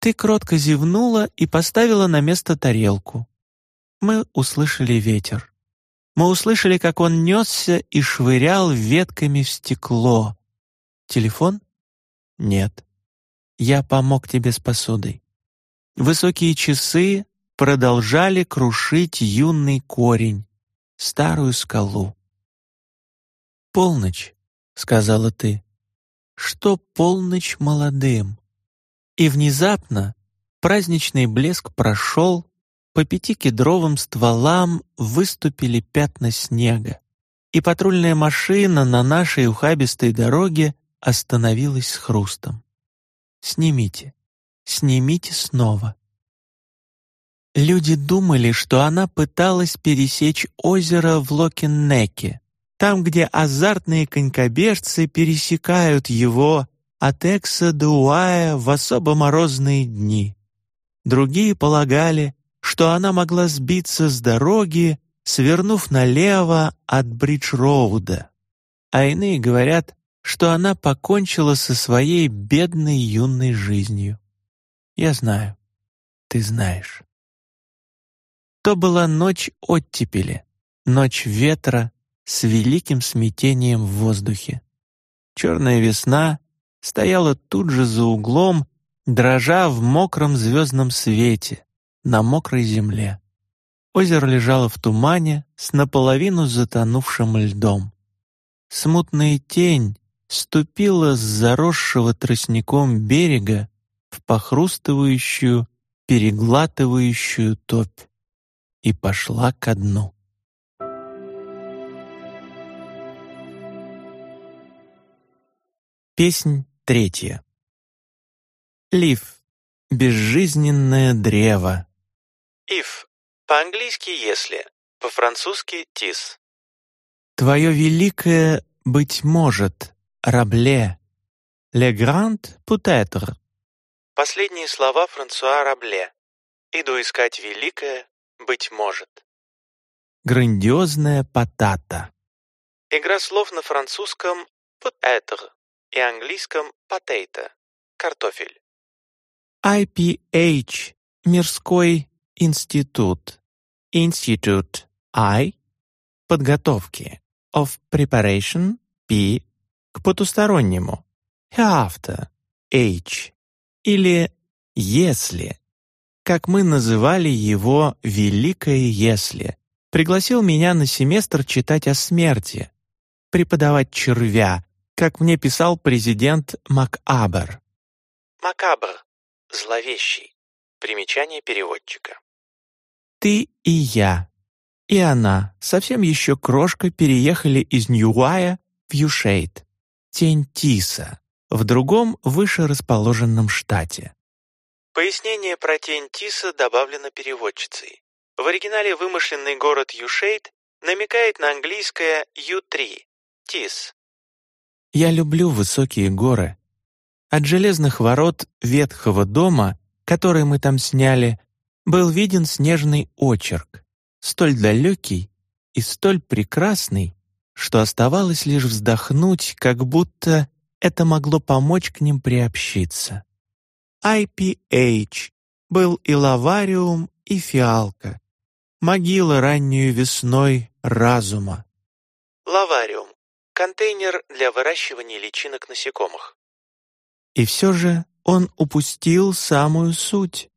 Ты кротко зевнула и поставила на место тарелку. Мы услышали ветер. Мы услышали, как он несся и швырял ветками в стекло. Телефон? Нет. Я помог тебе с посудой. Высокие часы продолжали крушить юный корень, старую скалу. «Полночь», — сказала ты, — «что полночь молодым?» И внезапно праздничный блеск прошел, по пяти кедровым стволам выступили пятна снега, и патрульная машина на нашей ухабистой дороге остановилась с хрустом. «Снимите, снимите снова». Люди думали, что она пыталась пересечь озеро в Локиннеке, там, где азартные конькобежцы пересекают его от Экса до Уая в особо морозные дни. Другие полагали, что она могла сбиться с дороги, свернув налево от Бридж-Роуда. А иные говорят, что она покончила со своей бедной юной жизнью. Я знаю, ты знаешь. То была ночь оттепели, ночь ветра с великим смятением в воздухе. Черная весна стояла тут же за углом, дрожа в мокром звездном свете, на мокрой земле. Озеро лежало в тумане с наполовину затонувшим льдом. Смутная тень ступила с заросшего тростником берега в похрустывающую, переглатывающую топь и пошла ко дну. Песнь третья. Лив. Безжизненное древо. If. По-английски «если», по-французски «тис». Твое великое «быть может», Рабле. «Le grand peut-être». Последние слова Франсуа Рабле. «Иду искать великое, быть может». Грандиозная потата. Игра слов на французском «peut-être» и английском «potato» — картофель. IPH — мирской Институт. Институт I. Подготовки. Of preparation. P. К потустороннему. Hereafter. H. Или «если». Как мы называли его «великое если». Пригласил меня на семестр читать о смерти. Преподавать червя, как мне писал президент МакАбер. Макабр. Зловещий. Примечание переводчика. Ты и я, и она, совсем еще крошка, переехали из Ньюая в Юшейт, тень Тиса, в другом выше расположенном штате. Пояснение про тень Тиса добавлено переводчицей. В оригинале вымышленный город Юшейт намекает на английское U3 — Тис. Я люблю высокие горы. От железных ворот ветхого дома, который мы там сняли, был виден снежный очерк, столь далекий и столь прекрасный, что оставалось лишь вздохнуть, как будто это могло помочь к ним приобщиться. IPH был и лавариум, и фиалка, могила раннюю весной разума. Лавариум — контейнер для выращивания личинок насекомых. И все же он упустил самую суть.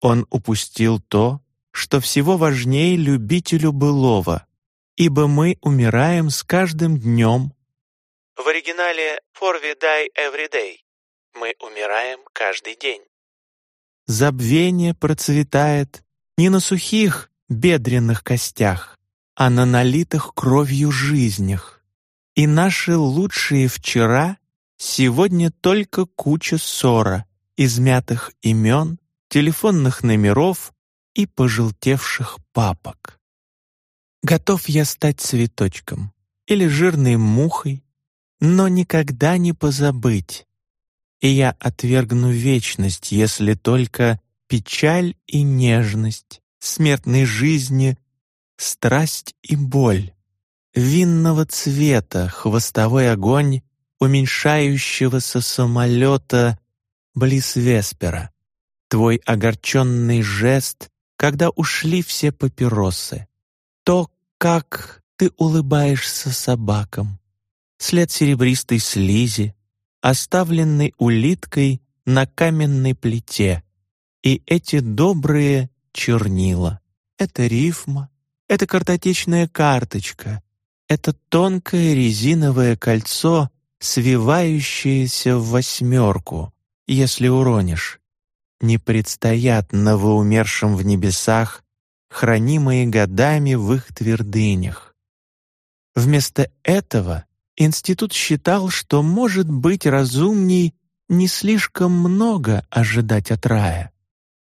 Он упустил то, что всего важнее любителю былого, ибо мы умираем с каждым днем. В оригинале «For we die every day» мы умираем каждый день. Забвение процветает не на сухих бедренных костях, а на налитых кровью жизнях. И наши лучшие вчера сегодня только куча ссора, измятых имен телефонных номеров и пожелтевших папок. Готов я стать цветочком или жирной мухой, но никогда не позабыть. И я отвергну вечность, если только печаль и нежность, смертной жизни, страсть и боль, винного цвета хвостовой огонь уменьшающегося самолета близ Веспера. Твой огорченный жест, когда ушли все папиросы, то, как ты улыбаешься собакам, след серебристой слизи, оставленный улиткой на каменной плите, и эти добрые чернила. Это рифма, это картотечная карточка, это тонкое резиновое кольцо, свивающееся в восьмерку, если уронишь. Не предстоят новоумершим в небесах, хранимые годами в их твердынях. Вместо этого институт считал, что может быть разумней не слишком много ожидать от рая.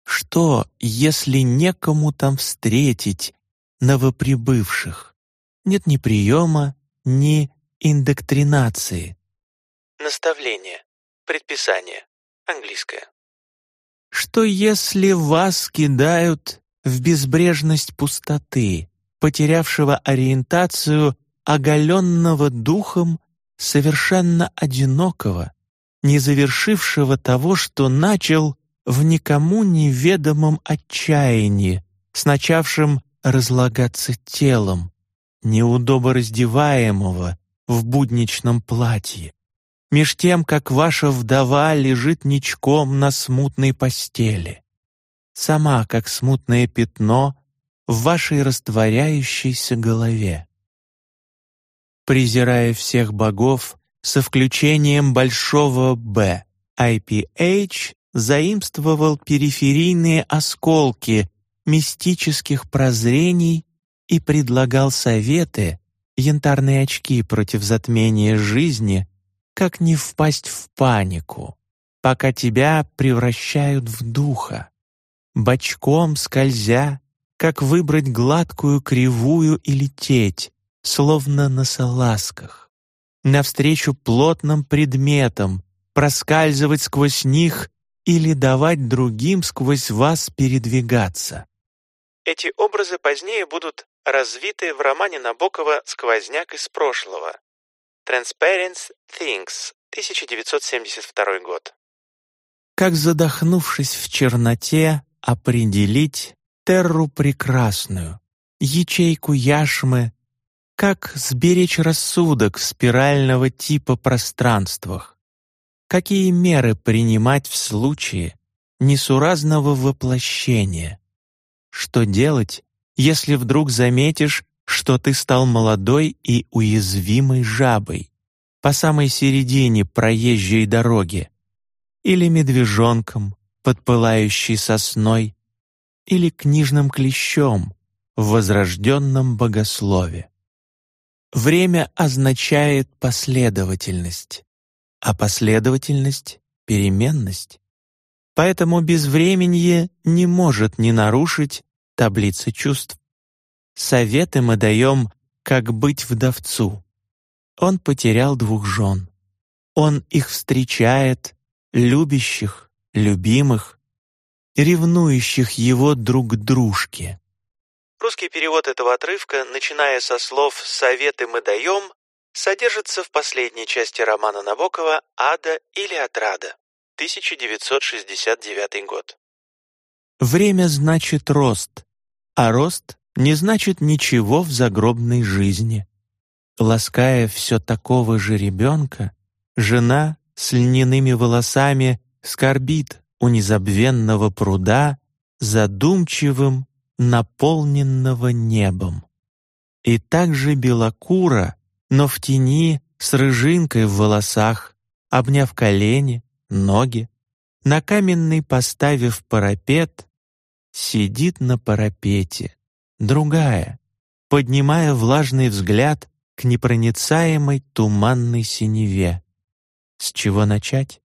Что, если некому там встретить новоприбывших? Нет ни приема, ни индоктринации. Наставление. Предписание. Английское. Что если вас кидают в безбрежность пустоты, потерявшего ориентацию, оголенного духом, совершенно одинокого, не завершившего того, что начал в никому неведомом отчаянии, с начавшим разлагаться телом, неудобо раздеваемого в будничном платье, меж тем, как ваша вдова лежит ничком на смутной постели, сама как смутное пятно в вашей растворяющейся голове. Презирая всех богов, со включением большого «Б», IPH заимствовал периферийные осколки мистических прозрений и предлагал советы, янтарные очки против затмения жизни, как не впасть в панику, пока тебя превращают в духа, бочком скользя, как выбрать гладкую кривую и лететь, словно на салазках, навстречу плотным предметам, проскальзывать сквозь них или давать другим сквозь вас передвигаться. Эти образы позднее будут развиты в романе Набокова «Сквозняк из прошлого» Transparent Things, 1972 год. Как задохнувшись в черноте, определить терру прекрасную, ячейку яшмы, как сберечь рассудок в спирального типа пространствах, какие меры принимать в случае несуразного воплощения, что делать, если вдруг заметишь, что ты стал молодой и уязвимой жабой по самой середине проезжей дороги, или медвежонком под пылающей сосной, или книжным клещом в возрожденном богослове. Время означает последовательность, а последовательность — переменность. Поэтому безвременье не может не нарушить таблицы чувств. Советы мы даем, как быть вдовцу. Он потерял двух жен. Он их встречает, любящих, любимых, ревнующих его друг к дружке. Русский перевод этого отрывка, начиная со слов «советы мы даем», содержится в последней части романа Набокова «Ада или отрада» 1969 год. Время значит рост, а рост не значит ничего в загробной жизни. Лаская все такого же ребенка, жена с льняными волосами скорбит у незабвенного пруда задумчивым, наполненного небом. И также белокура, но в тени с рыжинкой в волосах, обняв колени, ноги, на каменный поставив парапет, сидит на парапете, другая, поднимая влажный взгляд к непроницаемой туманной синеве. С чего начать?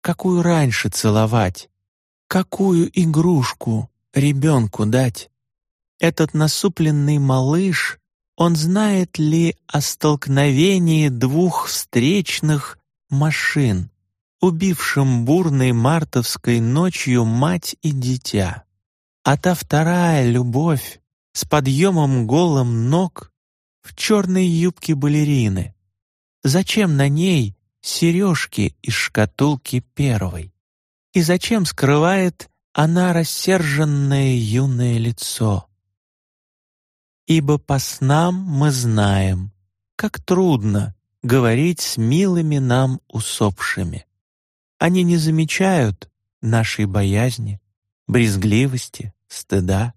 Какую раньше целовать? Какую игрушку ребенку дать? Этот насупленный малыш, он знает ли о столкновении двух встречных машин, убившим бурной мартовской ночью мать и дитя? А та вторая любовь с подъемом голым ног в черной юбке балерины. Зачем на ней сережки из шкатулки первой? И зачем скрывает она рассерженное юное лицо. Ибо по снам мы знаем, как трудно говорить с милыми нам усопшими. Они не замечают нашей боязни, брезгливости, стыда,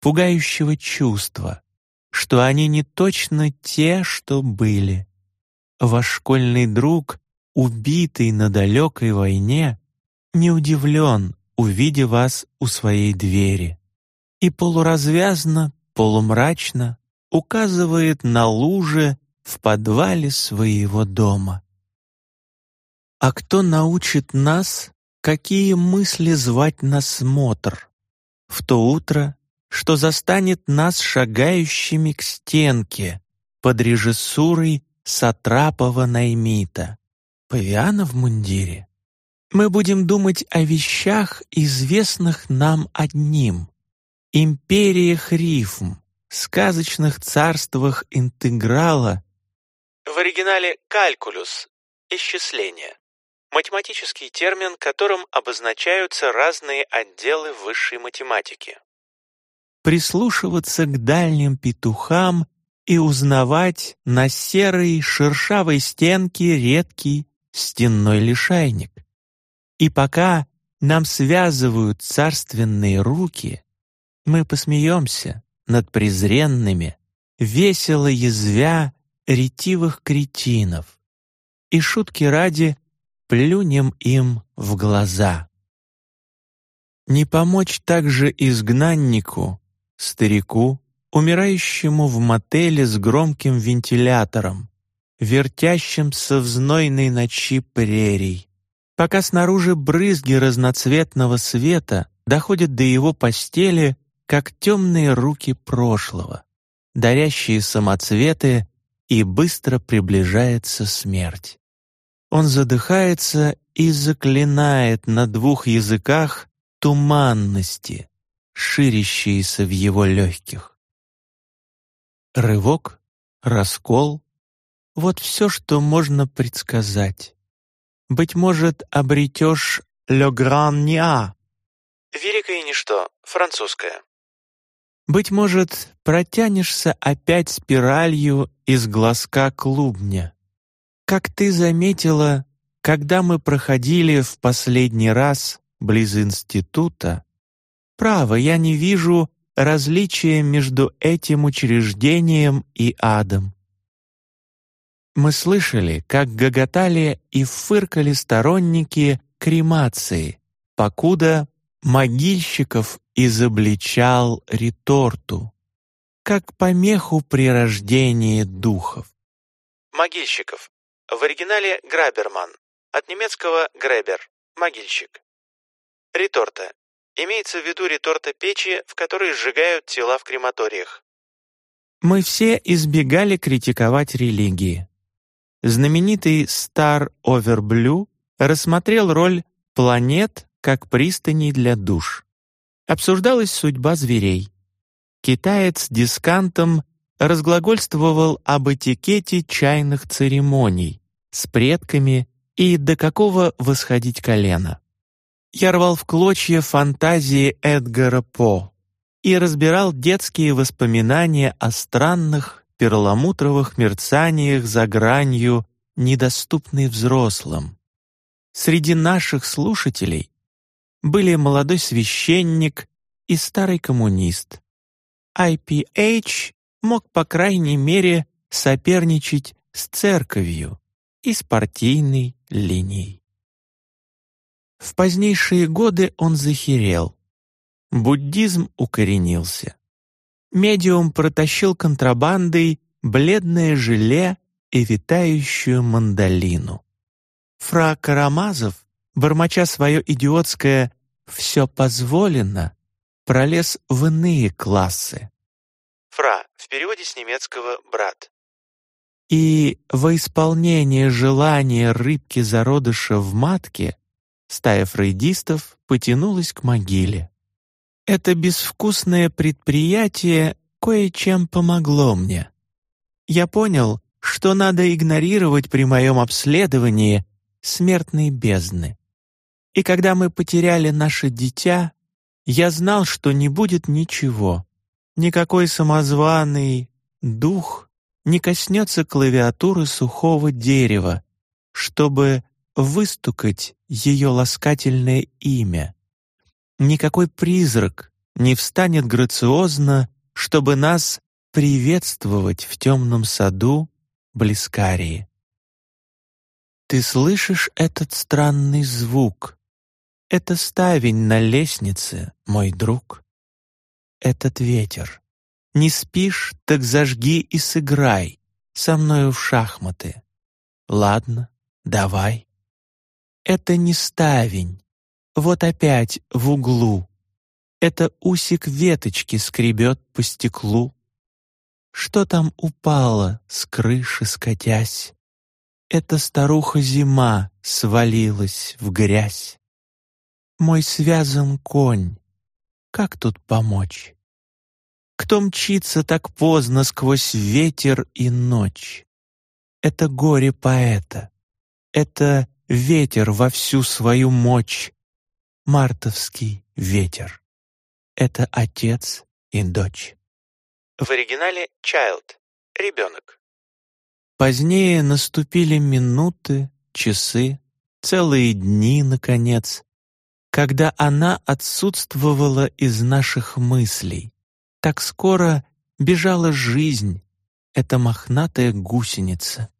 пугающего чувства, что они не точно те, что были. Ваш школьный друг, убитый на далекой войне, не удивлен, увидя вас у своей двери, и полуразвязно, полумрачно указывает на луже в подвале своего дома. А кто научит нас, какие мысли звать на смотр в то утро, что застанет нас шагающими к стенке под режиссурой Сатрапова Наймита, павиана в мундире? Мы будем думать о вещах, известных нам одним, империях рифм, сказочных царствах интеграла. В оригинале «калькулюс» — исчисление. Математический термин, которым обозначаются разные отделы высшей математики. Прислушиваться к дальним петухам и узнавать на серой шершавой стенке редкий стенной лишайник. И пока нам связывают царственные руки, мы посмеемся над презренными, весело язвя ретивых кретинов, и шутки ради плюнем им в глаза. Не помочь также изгнаннику, старику, умирающему в мотеле с громким вентилятором, вертящимся в знойной ночи прерий, пока снаружи брызги разноцветного света доходят до его постели, как темные руки прошлого, дарящие самоцветы, и быстро приближается смерть. Он задыхается и заклинает на двух языках туманности, ширящиеся в его легких. Рывок, раскол — вот все, что можно предсказать. Быть может, обретешь «le grand nia» — «Великое ничто», французское. Быть может, протянешься опять спиралью из глазка клубня. Как ты заметила, когда мы проходили в последний раз близ института, право, я не вижу различия между этим учреждением и адом. Мы слышали, как гоготали и фыркали сторонники кремации, покуда могильщиков изобличал реторту, как помеху при рождении духов. Могильщиков в оригинале Граберман, от немецкого «гребер» — могильщик. Реторта. Имеется в виду реторта печи, в которой сжигают тела в крематориях. Мы все избегали критиковать религии. Знаменитый Star Over Blue рассмотрел роль планет как пристаней для душ. Обсуждалась судьба зверей. Китаец дискантом разглагольствовал об этикете чайных церемоний, с предками и до какого восходить колено. Я рвал в клочья фантазии Эдгара По и разбирал детские воспоминания о странных перламутровых мерцаниях за гранью, недоступной взрослым. Среди наших слушателей были молодой священник и старый коммунист. IPH мог, по крайней мере, соперничать с церковью, и с партийной линией. В позднейшие годы он захерел. Буддизм укоренился. Медиум протащил контрабандой бледное желе и витающую мандолину. Фра Карамазов, бормоча свое идиотское «все позволено», пролез в иные классы. Фра, в переводе с немецкого «брат». И во исполнение желания рыбки зародыша в матке стая фрейдистов потянулась к могиле. Это безвкусное предприятие кое-чем помогло мне. Я понял, что надо игнорировать при моем обследовании смертные бездны. И когда мы потеряли наше дитя, Я знал, что не будет ничего. Никакой самозваный дух не коснется клавиатуры сухого дерева, чтобы выстукать ее ласкательное имя. Никакой призрак не встанет грациозно, чтобы нас приветствовать в темном саду Блискарии. Ты слышишь этот странный звук? Это ставень на лестнице, мой друг. Этот ветер. Не спишь, так зажги и сыграй со мною в шахматы. Ладно, давай. Это не ставень. Вот опять в углу. Это усик веточки скребет по стеклу. Что там упало с крыши скатясь? Эта старуха-зима свалилась в грязь. Мой связан конь, как тут помочь? Кто мчится так поздно сквозь ветер и ночь? Это горе поэта, это ветер во всю свою мощь, мартовский ветер. Это отец и дочь. В оригинале child — ребенок. Позднее наступили минуты, часы, целые дни, наконец, когда она отсутствовала из наших мыслей. Так скоро бежала жизнь, эта мохнатая гусеница.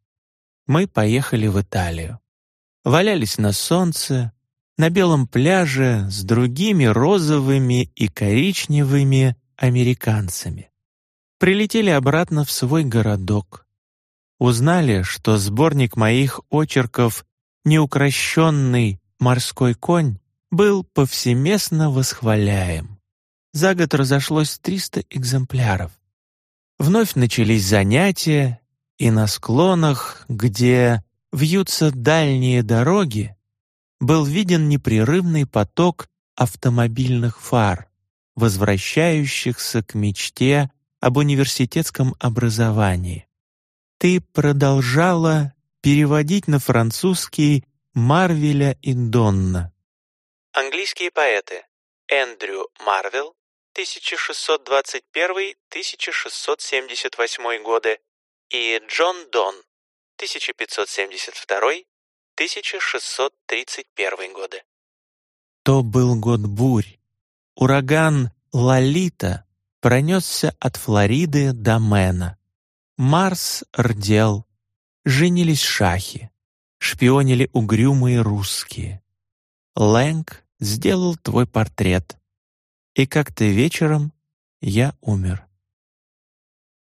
Мы поехали в Италию. Валялись на солнце, на белом пляже с другими розовыми и коричневыми американцами. Прилетели обратно в свой городок. Узнали, что сборник моих очерков «Неукрощенный морской конь» был повсеместно восхваляем. За год разошлось 300 экземпляров. Вновь начались занятия, и на склонах, где вьются дальние дороги, был виден непрерывный поток автомобильных фар, возвращающихся к мечте об университетском образовании. Ты продолжала переводить на французский Марвеля и Донна, Английские поэты Эндрю Марвел 1621-1678 годы и Джон Дон 1572-1631 годы. То был год бурь. Ураган Лолита пронесся от Флориды до Мэна. Марс рдел, женились шахи, шпионили угрюмые русские. Лэнг сделал твой портрет. И как-то вечером я умер.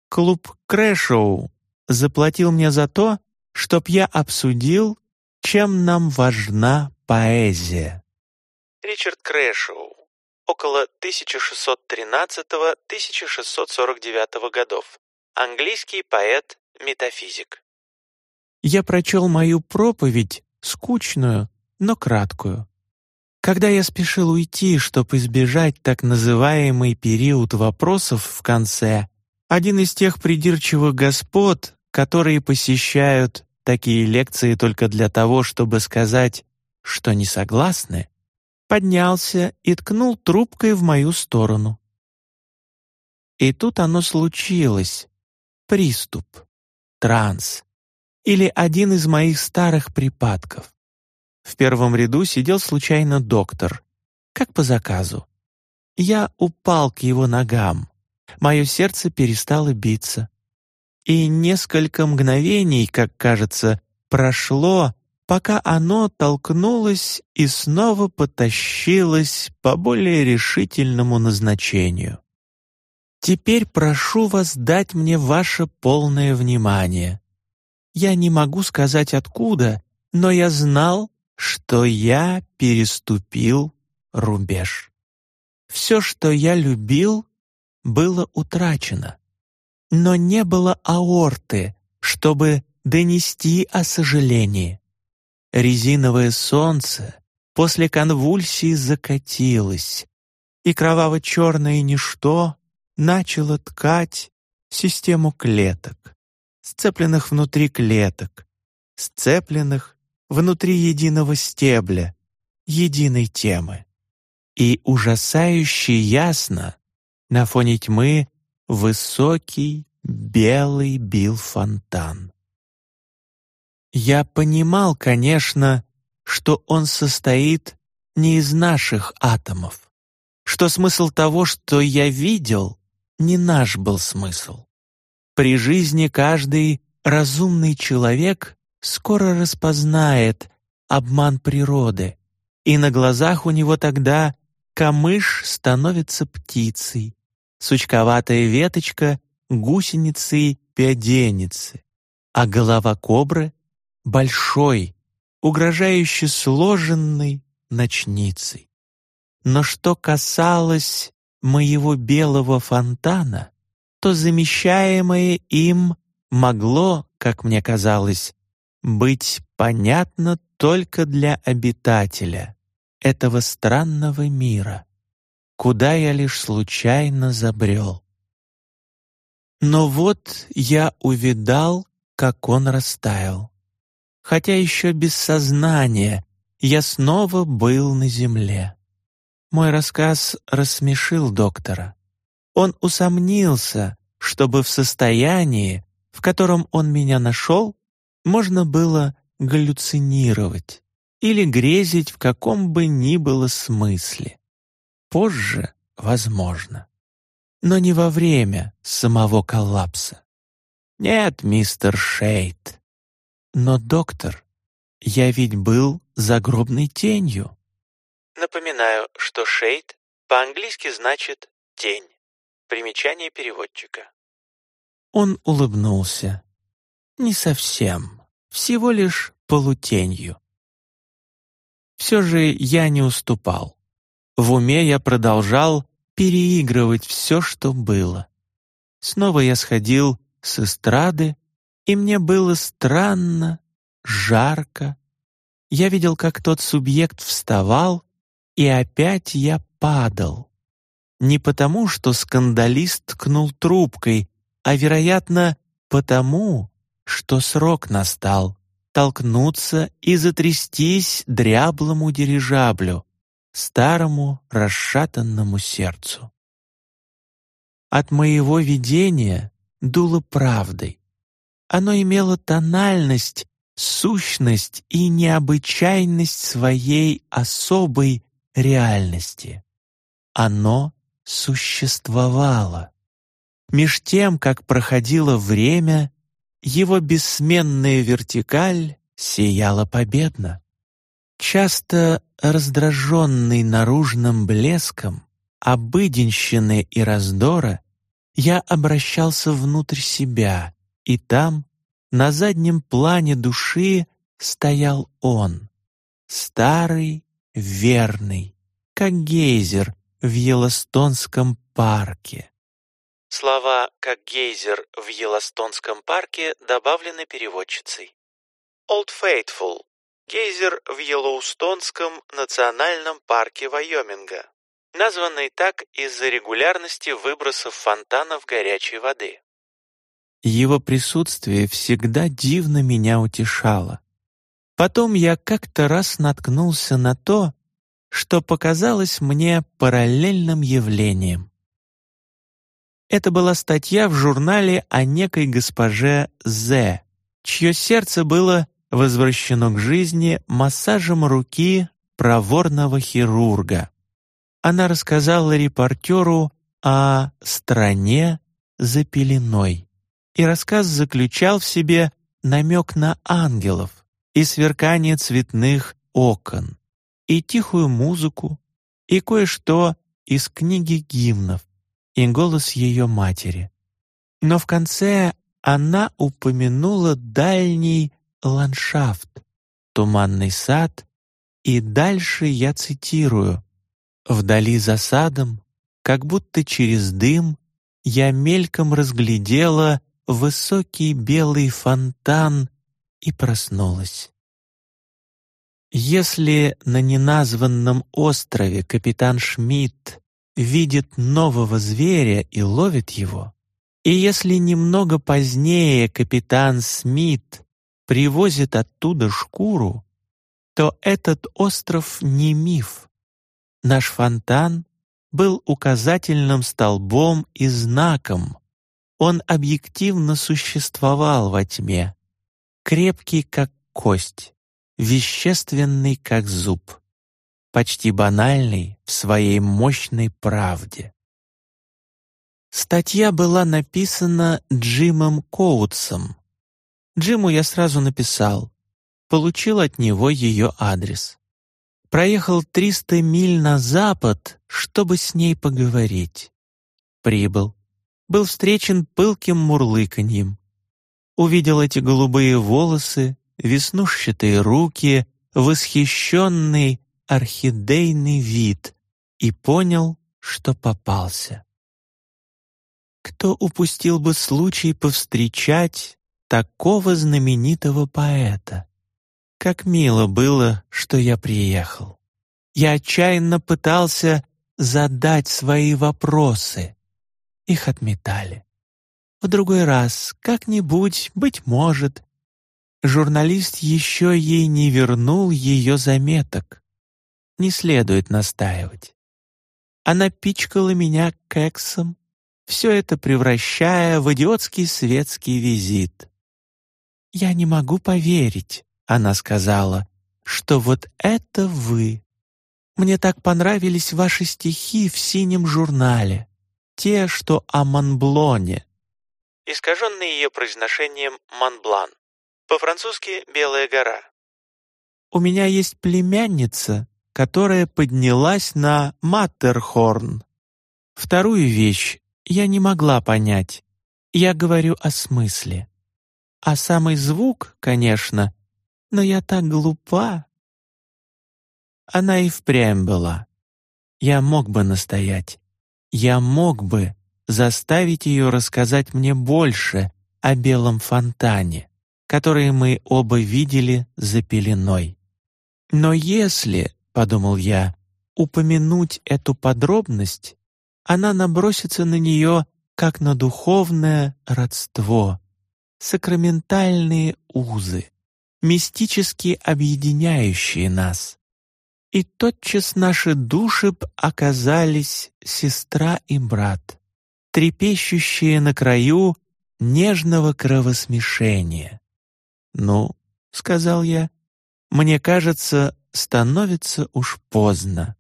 Клуб Крэшоу заплатил мне за то, чтоб я обсудил, чем нам важна поэзия. Ричард Крэшоу. Около 1613-1649 годов. Английский поэт-метафизик. Я прочел мою проповедь, скучную, но краткую. Когда я спешил уйти, чтобы избежать так называемый период вопросов в конце, один из тех придирчивых господ, которые посещают такие лекции только для того, чтобы сказать, что не согласны, поднялся и ткнул трубкой в мою сторону. И тут оно случилось. Приступ, транс или один из моих старых припадков. В первом ряду сидел случайно доктор, как по заказу. Я упал к его ногам. Мое сердце перестало биться. И несколько мгновений, как кажется, прошло, пока оно толкнулось и снова потащилось по более решительному назначению. Теперь прошу вас дать мне ваше полное внимание. Я не могу сказать откуда, но я знал, что я переступил рубеж. Все, что я любил, было утрачено. Но не было аорты, чтобы донести о сожалении. Резиновое солнце после конвульсии закатилось, и кроваво-черное ничто начало ткать систему клеток, сцепленных внутри клеток, сцепленных внутри единого стебля, единой темы. и ужасающе ясно на фоне тьмы высокий белый бил фонтан. Я понимал, конечно, что он состоит не из наших атомов, что смысл того, что я видел, не наш был смысл. При жизни каждый разумный человек скоро распознает обман природы, и на глазах у него тогда камыш становится птицей, сучковатая веточка — гусеницей пяденицы, а голова кобры — большой, угрожающе сложенной ночницей. Но что касалось моего белого фонтана, то замещаемое им могло, как мне казалось, быть понятно только для обитателя этого странного мира, куда я лишь случайно забрел. Но вот я увидал, как он растаял. Хотя еще без сознания я снова был на земле. Мой рассказ рассмешил доктора. Он усомнился, чтобы в состоянии, в котором он меня нашел, можно было галлюцинировать или грезить в каком бы ни было смысле. Позже, возможно. Но не во время самого коллапса. Нет, мистер Шейд. Но, доктор, я ведь был загробной тенью. Напоминаю, что шейд по-английски значит «тень». Примечание переводчика. Он улыбнулся. Не совсем, всего лишь полутенью. Все же я не уступал. В уме я продолжал переигрывать все, что было. Снова я сходил с эстрады, и мне было странно, жарко. Я видел, как тот субъект вставал, и опять я падал. Не потому, что скандалист ткнул трубкой, а, вероятно, потому, что срок настал толкнуться и затрястись дряблому дирижаблю, старому расшатанному сердцу. От моего видения дуло правдой. Оно имело тональность, сущность и необычайность своей особой реальности. Оно существовало. Меж тем, как проходило время, его бессменная вертикаль сияла победно. Часто раздраженный наружным блеском, обыденщины и раздора, я обращался внутрь себя, и там, на заднем плане души, стоял он, старый, верный, как гейзер в Йеллоустонском парке. Слова «как гейзер в Йеллоустонском парке» добавлены переводчицей. Old Faithful — гейзер в Йеллоустонском национальном парке Вайоминга, названный так из-за регулярности выбросов фонтанов горячей воды. Его присутствие всегда дивно меня утешало. Потом я как-то раз наткнулся на то, что показалось мне параллельным явлением. Это была статья в журнале о некой госпоже З, чье сердце было возвращено к жизни массажем руки проворного хирурга. Она рассказала репортеру о «стране за пеленой», и рассказ заключал в себе намек на ангелов, и сверкание цветных окон, и тихую музыку, и кое-что из книги гимнов, и голос ее матери. Но в конце она упомянула дальний ландшафт, туманный сад, и дальше я цитирую «Вдали за садом, как будто через дым, я мельком разглядела высокий белый фонтан и проснулась. Если на неназванном острове капитан Шмидт видит нового зверя и ловит его, и если немного позднее капитан Смит привозит оттуда шкуру, то этот остров не миф. Наш фонтан был указательным столбом и знаком. Он объективно существовал во тьме, крепкий как кость, вещественный как зуб, почти банальный в своей мощной правде. Статья была написана Джимом Коутсом. Джиму я сразу написал, получил от него ее адрес. Проехал 300 миль на запад, чтобы с ней поговорить. Прибыл. Был встречен пылким мурлыканьем. Увидел эти голубые волосы, веснушчатые руки, восхищенный орхидейный вид и понял, что попался. Кто упустил бы случай повстречать такого знаменитого поэта? Как мило было, что я приехал. Я отчаянно пытался задать свои вопросы. Их отметали. В другой раз, как-нибудь, быть может, журналист еще ей не вернул ее заметок. Не следует настаивать. Она пичкала меня кексом, все это превращая в идиотский светский визит. «Я не могу поверить», — она сказала, «что вот это вы. Мне так понравились ваши стихи в синем журнале, те, что о Монблоне». Искаженный ее произношением «Монблан». По-французски «Белая гора». «У меня есть племянница, которая поднялась на Маттерхорн. Вторую вещь я не могла понять. Я говорю о смысле. А самый звук, конечно, но я так глупа. Она и впрямь была. Я мог бы настоять. Я мог бы заставить ее рассказать мне больше о белом фонтане которые мы оба видели за пеленой. Но если, — подумал я, — упомянуть эту подробность, она набросится на нее как на духовное родство, сакраментальные узы, мистически объединяющие нас. И тотчас наши души б оказались сестра и брат, трепещущие на краю нежного кровосмешения. «Ну», — сказал я, — «мне кажется, становится уж поздно».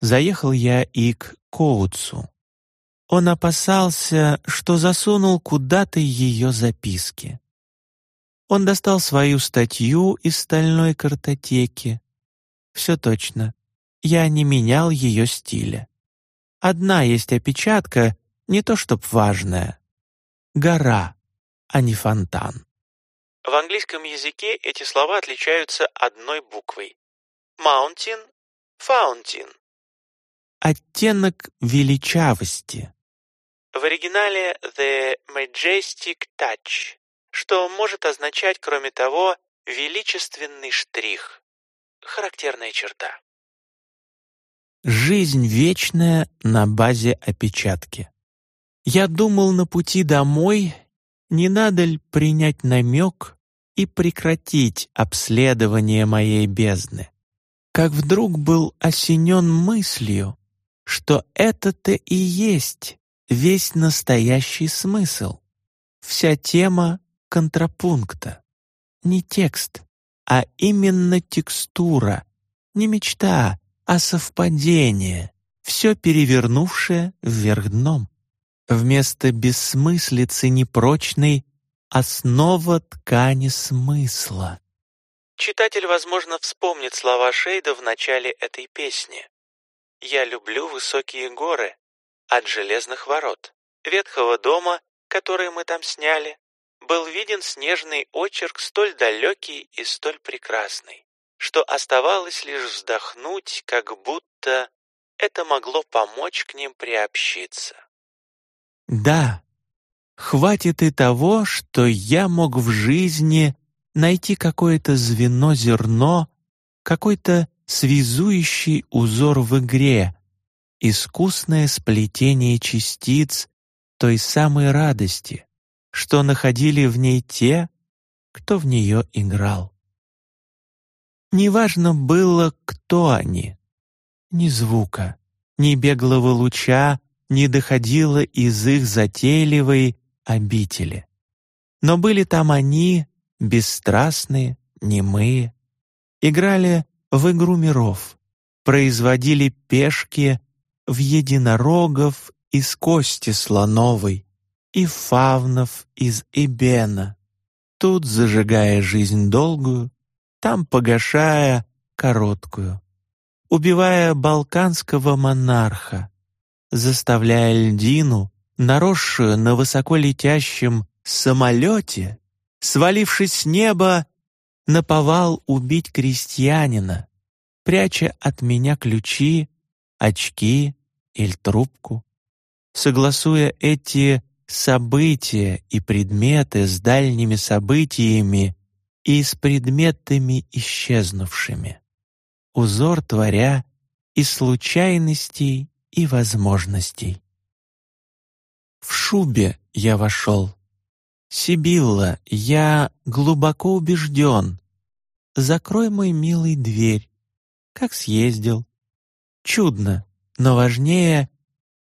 Заехал я и к Коутсу. Он опасался, что засунул куда-то ее записки. Он достал свою статью из стальной картотеки. Все точно, я не менял ее стиля. Одна есть опечатка, не то чтоб важная. Гора, а не фонтан. В английском языке эти слова отличаются одной буквой. Mountain — fountain. Оттенок величавости. В оригинале «the majestic touch», что может означать, кроме того, величественный штрих. Характерная черта. Жизнь вечная на базе опечатки. Я думал на пути домой не надо ли принять намек и прекратить обследование моей бездны? Как вдруг был осенен мыслью, что это-то и есть весь настоящий смысл, вся тема контрапункта. Не текст, а именно текстура, не мечта, а совпадение, все перевернувшее вверх дном. Вместо бессмыслицы непрочной основа ткани смысла. Читатель, возможно, вспомнит слова Шейда в начале этой песни. «Я люблю высокие горы от железных ворот. Ветхого дома, который мы там сняли, был виден снежный очерк столь далекий и столь прекрасный, что оставалось лишь вздохнуть, как будто это могло помочь к ним приобщиться. Да, хватит и того, что я мог в жизни найти какое-то звено-зерно, какой-то связующий узор в игре, искусное сплетение частиц той самой радости, что находили в ней те, кто в нее играл. Неважно было, кто они. Ни звука, ни беглого луча не доходило из их затейливой обители. Но были там они, бесстрастные, немые, играли в игру миров, производили пешки в единорогов из кости слоновой и фавнов из эбена, тут зажигая жизнь долгую, там погашая короткую, убивая балканского монарха, заставляя льдину, наросшую на высоко летящем самолете, свалившись с неба, наповал убить крестьянина, пряча от меня ключи, очки или трубку, согласуя эти события и предметы с дальними событиями и с предметами исчезнувшими, узор творя из случайностей и возможностей. В шубе я вошел. Сибилла, я глубоко убежден. Закрой, мой милый, дверь. Как съездил. Чудно, но важнее,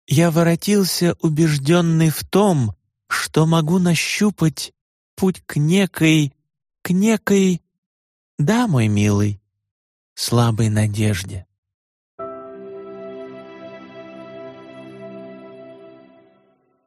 я воротился убежденный в том, что могу нащупать путь к некой, к некой, да, мой милый, слабой надежде.